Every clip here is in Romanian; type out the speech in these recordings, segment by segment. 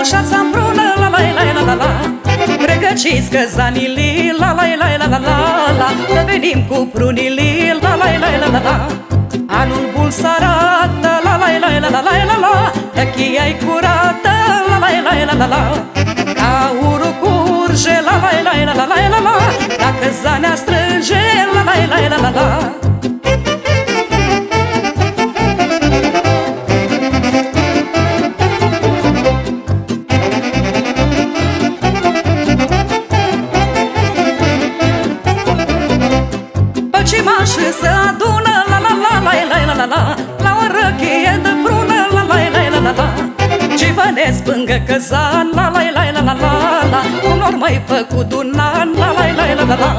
ușața împrună, la la la la la la Pregăciți căzanili, la la la la la la la Că venim cu prunili, la la la la la la Anul bun s-arată, la la la la la la la la Că chia-i curată, la la la la la la Ca urul curge, la la la la la la la la Dacă zanea strânge, și se adună La la la la la la la La o răchie de prună La la la la la la Ce ne spângă căzan La la la la la la la Unor mai făcut un an La la la la la la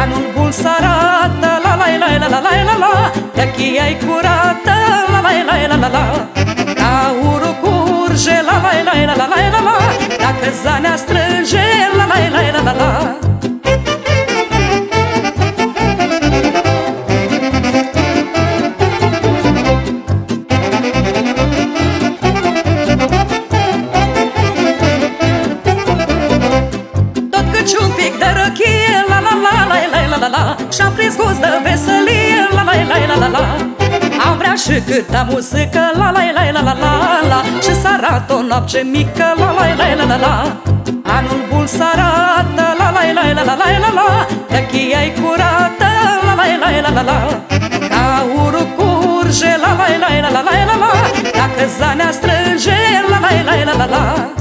Anul bun sarată La la la la la la la la, Tăchia e curată La la la la la la Aurul curge La la la la la la la La căzanea strângă Și-am prins gust de veselie La la la la la la Am vrea și câta muzică La la la la la la la Și să arată o noapte mică La la la la la la Anul bun s-arată La la la la la la la la Răchia-i curată La la la la la la Caurul curge La la la la la la la la Dacă zanea strânge La la la la la la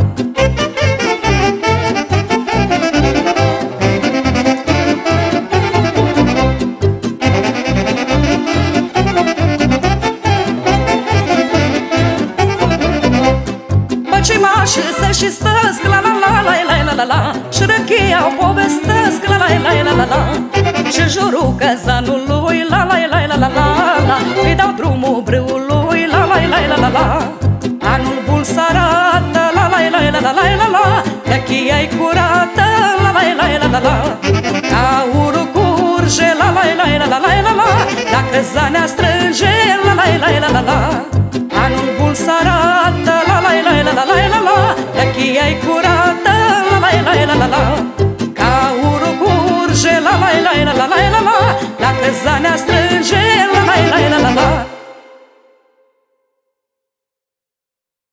și să și stăsc La la la la la la la la Și răchia o povestesc La la la la la la Și jurul căzanului La la la la la la la Îi dau drumul brâului La la la la la la Anul bun s-arată La la la la la la la la Răchia-i curată La la la la la la Caurul curge La la la la la la la la Dacă zanea strânge La la la la la la Răchia-i curată La la la la la la Caurul curge La la la la la la la la Dacă zanea strânge La la la la la la